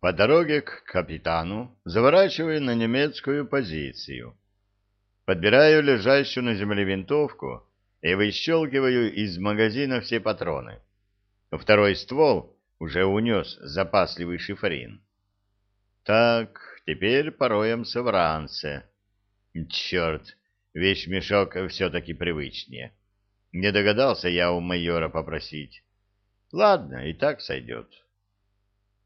По дороге к капитану заворачиваю на немецкую позицию. Подбираю лежащую на земле винтовку и выщелкиваю из магазина все патроны. Второй ствол уже унес запасливый шифрин. Так, теперь пороемся в ранце. Черт, вещмешок все-таки привычнее. Не догадался я у майора попросить. Ладно, и так сойдет.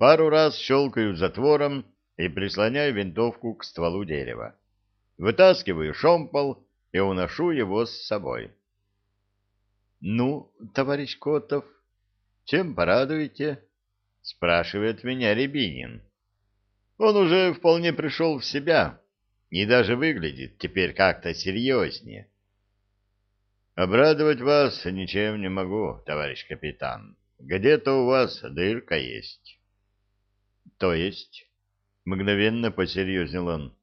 Пару раз щелкаю затвором и прислоняю винтовку к стволу дерева. Вытаскиваю шомпол и уношу его с собой. — Ну, товарищ Котов, чем порадуете? — спрашивает меня Рябинин. Он уже вполне пришел в себя и даже выглядит теперь как-то серьезнее. Обрадовать вас ничем не могу, товарищ капитан. Где-то у вас дырка есть. То есть? Мгновенно посерьезнел он.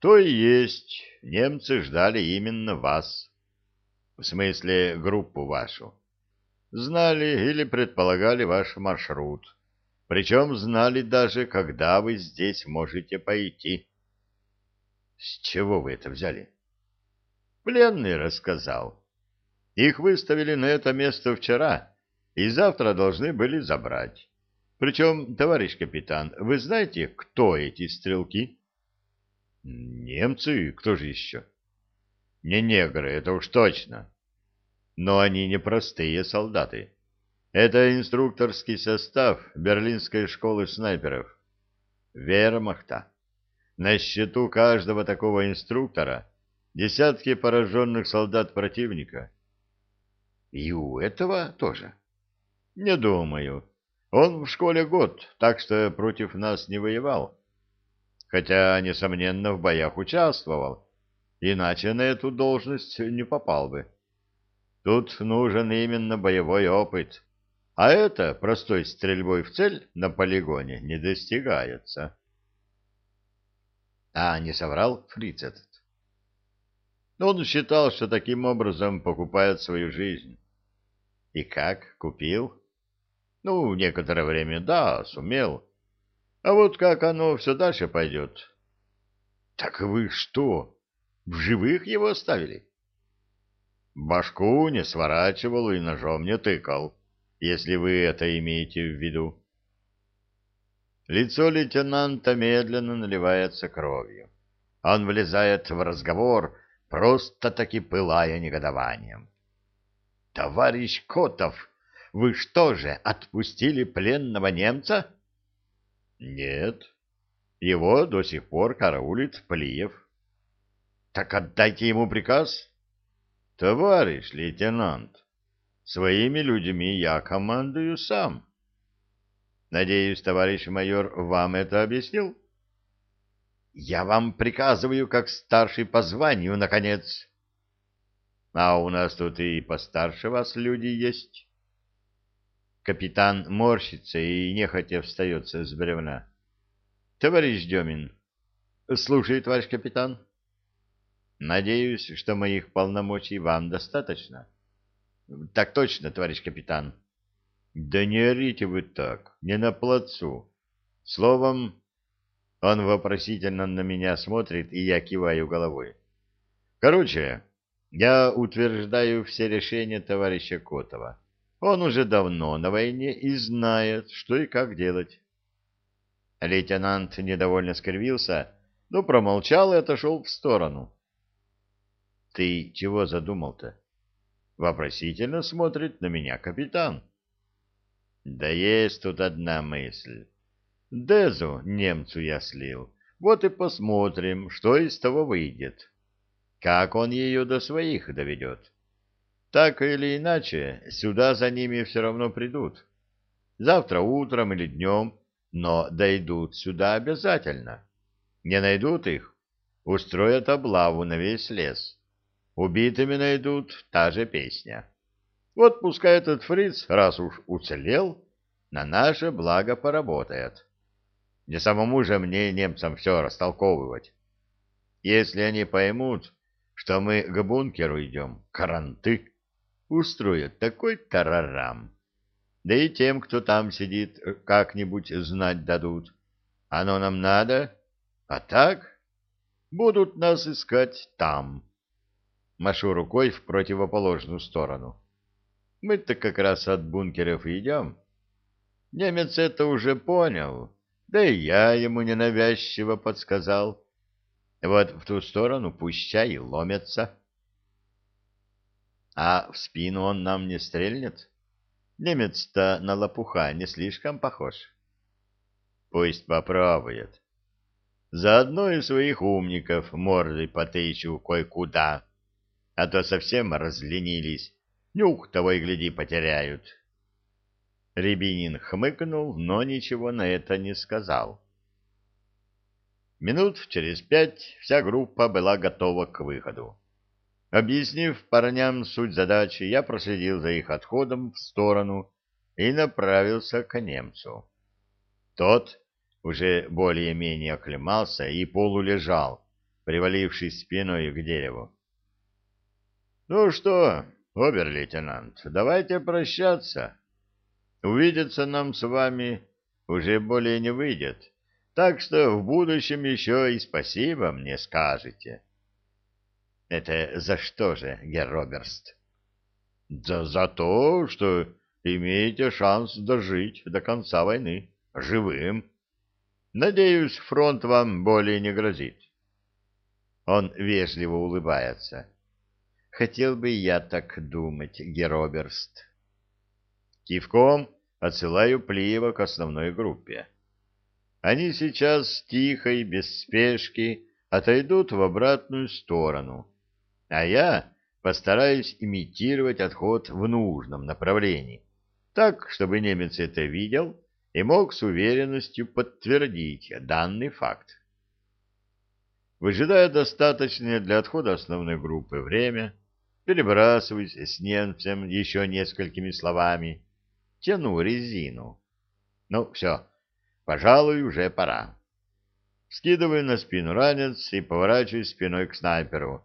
То и есть. Немцы ждали именно вас. В смысле, группу вашу. Знали или предполагали ваш маршрут. Причем знали даже, когда вы здесь можете пойти. С чего вы это взяли? Пленный рассказал. Их выставили на это место вчера, и завтра должны были забрать. Причем, товарищ капитан, вы знаете, кто эти стрелки? Немцы, кто же еще? Не негры, это уж точно. Но они не простые солдаты. Это инструкторский состав Берлинской школы снайперов. Вермахта. На счету каждого такого инструктора десятки пораженных солдат противника. И у этого тоже? Не думаю. Он в школе год, так что против нас не воевал. Хотя, несомненно, в боях участвовал. Иначе на эту должность не попал бы. Тут нужен именно боевой опыт. А это простой стрельбой в цель на полигоне не достигается. А не соврал фриц этот? Он считал, что таким образом покупает свою жизнь. И как, купил? Ну, некоторое время, да, сумел. А вот как оно все дальше пойдет? Так вы что, в живых его оставили? Башку не сворачивал и ножом не тыкал, если вы это имеете в виду. Лицо лейтенанта медленно наливается кровью. Он влезает в разговор, просто-таки пылая негодованием. — Товарищ Котов, вы что же, отпустили пленного немца? — Нет. Его до сих пор караулит Плиев. — Так отдайте ему приказ. — Товарищ лейтенант, своими людьми я командую сам. — Надеюсь, товарищ майор вам это объяснил? Я вам приказываю, как старший по званию, наконец. А у нас тут и постарше вас люди есть. Капитан морщится и нехотя встается с бревна. Товарищ Демин. Слушай, товарищ капитан. Надеюсь, что моих полномочий вам достаточно. Так точно, товарищ капитан. Да не орите вы так, не на плацу. Словом, он вопросительно на меня смотрит, и я киваю головой. Короче, я утверждаю все решения товарища Котова. Он уже давно на войне и знает, что и как делать. Лейтенант недовольно скривился, но промолчал и отошел в сторону. — Ты чего задумал-то? — вопросительно смотрит на меня капитан. — да есть тут одна мысль. Дезу немцу я слил. Вот и посмотрим, что из того выйдет. Как он ее до своих доведет. Так или иначе, сюда за ними все равно придут. Завтра утром или днем, но дойдут сюда обязательно. Не найдут их, устроят облаву на весь лес. Убитыми найдут, та же песня. Вот пускай этот фриц, раз уж уцелел, на наше благо поработает. Не самому же мне немцам все растолковывать. Если они поймут, что мы к бункеру идем, каранты, устроят такой тарарам. Да и тем, кто там сидит, как-нибудь знать дадут. Оно нам надо, а так будут нас искать там. Машу рукой в противоположную сторону. Мы-то как раз от бункеров идем. Немец это уже понял, да и я ему ненавязчиво подсказал. Вот в ту сторону пущай и ломятся. А в спину он нам не стрельнет? Немец-то на лопуха не слишком похож. Пусть попробует. Заодно и своих умников мордой потычу кое-куда, а то совсем разленились, нюх того и гляди потеряют. Рябинин хмыкнул, но ничего на это не сказал. Минут через пять вся группа была готова к выходу. Объяснив парням суть задачи, я проследил за их отходом в сторону и направился к немцу. Тот уже более-менее оклемался и полулежал, привалившись спиной к дереву. — Ну что, обер-лейтенант, давайте прощаться. Увидеться нам с вами уже более не выйдет. Так что в будущем еще и спасибо мне скажете. — Это за что же, Герроберст? — Да за то, что имеете шанс дожить до конца войны живым. Надеюсь, фронт вам более не грозит. Он вежливо улыбается. Хотел бы я так думать, Героберст. Кивком отсылаю Плиева к основной группе. Они сейчас тихо и без спешки отойдут в обратную сторону, а я постараюсь имитировать отход в нужном направлении, так, чтобы немец это видел и мог с уверенностью подтвердить данный факт. Выжидая достаточное для отхода основной группы время, перебрасываясь с немцем еще несколькими словами, тяну резину. Ну, все, Пожалуй, уже пора. Скидываю на спину ранец и поворачиваюсь спиной к снайперу.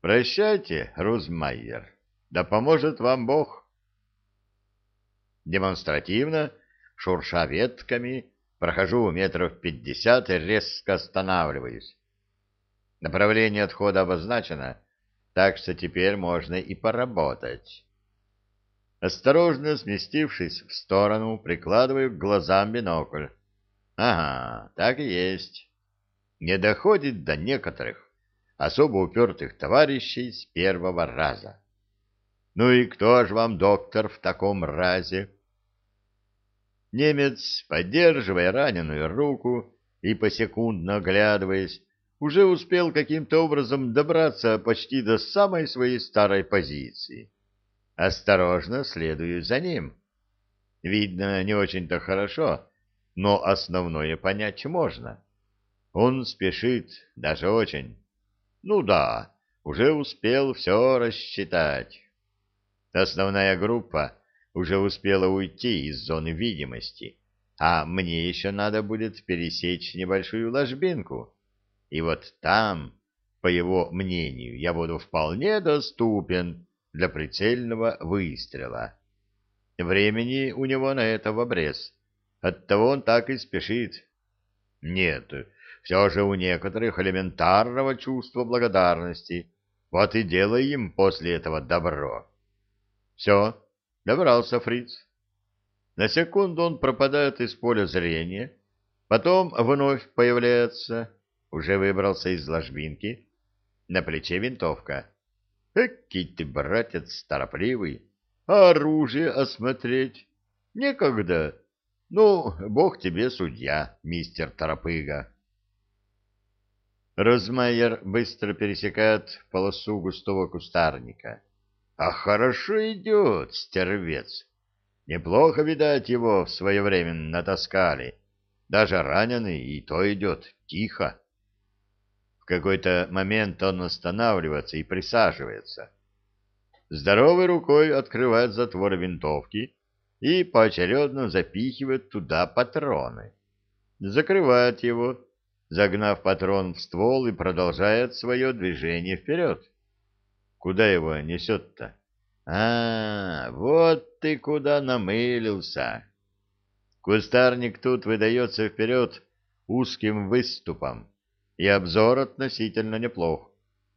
Прощайте, Рузмайер. Да поможет вам Бог. Демонстративно, шурша ветками, прохожу метров пятьдесят и резко останавливаюсь. Направление отхода обозначено, так что теперь можно и поработать. Осторожно сместившись в сторону, прикладываю к глазам бинокль. Ага, так и есть. Не доходит до некоторых особо упертых товарищей с первого раза. Ну и кто ж вам доктор в таком разе? Немец, поддерживая раненую руку и посекундно оглядываясь, уже успел каким-то образом добраться почти до самой своей старой позиции. Осторожно следую за ним. Видно, не очень-то хорошо, но основное понять можно. Он спешит, даже очень. Ну да, уже успел все рассчитать. Основная группа уже успела уйти из зоны видимости, а мне еще надо будет пересечь небольшую ложбинку. И вот там, по его мнению, я буду вполне доступен для прицельного выстрела. Времени у него на это в обрез. Оттого он так и спешит. Нет, все же у некоторых элементарного чувства благодарности. Вот и делай им после этого добро. Все, добрался фриц. На секунду он пропадает из поля зрения, потом вновь появляется, уже выбрался из ложбинки, на плече винтовка. Экий ты, братец, торопливый. А оружие осмотреть? Некогда. Ну, бог тебе судья, мистер Торопыга. Розмайер быстро пересекает полосу густого кустарника. А хорошо идет, стервец. Неплохо, видать, его в свое время натаскали. Даже раненый и то идет тихо какой-то момент он останавливается и присаживается. Здоровой рукой открывает затвор винтовки и поочередно запихивает туда патроны. Закрывает его, загнав патрон в ствол и продолжает свое движение вперед. Куда его несет-то? А, вот ты куда намылился. Кустарник тут выдается вперед узким выступом, и обзор относительно неплох.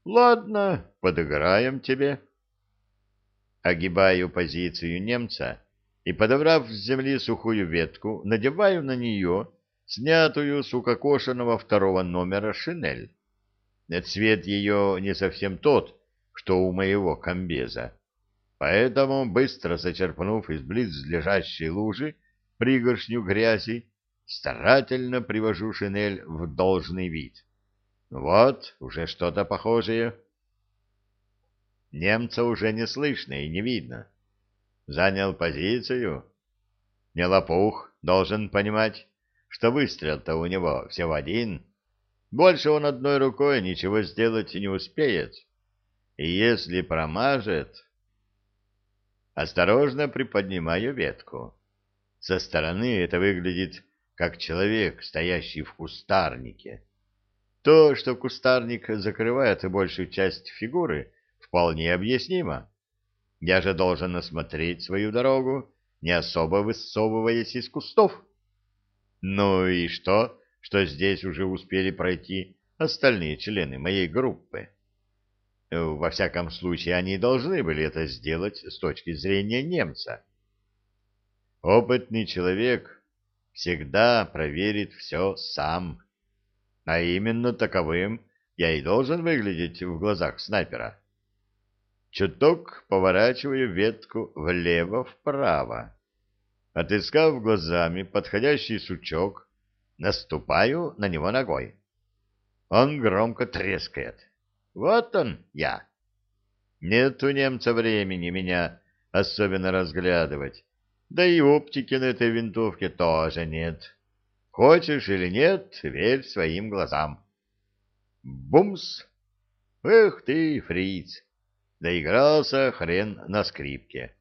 Ладно, подыграем тебе. Огибаю позицию немца и, подобрав с земли сухую ветку, надеваю на нее снятую с укокошенного второго номера шинель. Цвет ее не совсем тот, что у моего комбеза. Поэтому, быстро зачерпнув из близлежащей лужи пригоршню грязи, старательно привожу шинель в должный вид. Вот, уже что-то похожее. Немца уже не слышно и не видно. Занял позицию. Не лопух, должен понимать, что выстрел-то у него всего один. Больше он одной рукой ничего сделать не успеет. И если промажет... Осторожно приподнимаю ветку. Со стороны это выглядит как человек, стоящий в кустарнике. То, что кустарник закрывает большую часть фигуры, вполне объяснимо. Я же должен осмотреть свою дорогу, не особо высовываясь из кустов. Ну и что, что здесь уже успели пройти остальные члены моей группы? Во всяком случае, они должны были это сделать с точки зрения немца. Опытный человек всегда проверит все сам. А именно таковым я и должен выглядеть в глазах снайпера. Чуток поворачиваю ветку влево-вправо. Отыскав глазами подходящий сучок, наступаю на него ногой. Он громко трескает. Вот он, я. Нет у немца времени меня особенно разглядывать. Да и оптики на этой винтовке тоже нет. Хочешь или нет, верь своим глазам. Бумс! Эх ты, фриц! Доигрался хрен на скрипке.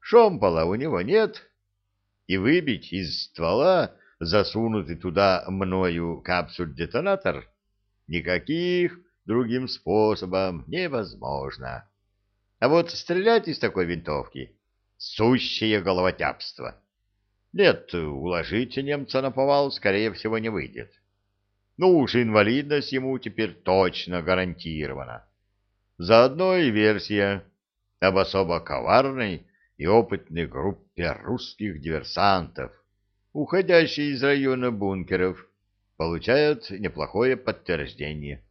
Шомпола у него нет, и выбить из ствола засунутый туда мною капсуль-детонатор никаких другим способом невозможно. А вот стрелять из такой винтовки Сущее головотяпство. Нет, уложить немца на повал, скорее всего, не выйдет. Ну уж инвалидность ему теперь точно гарантирована. Заодно и версия об особо коварной и опытной группе русских диверсантов, уходящей из района бункеров, получают неплохое подтверждение.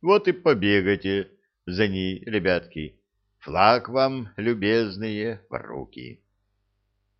Вот и побегайте за ней, ребятки. Флаг вам, любезные, в руки.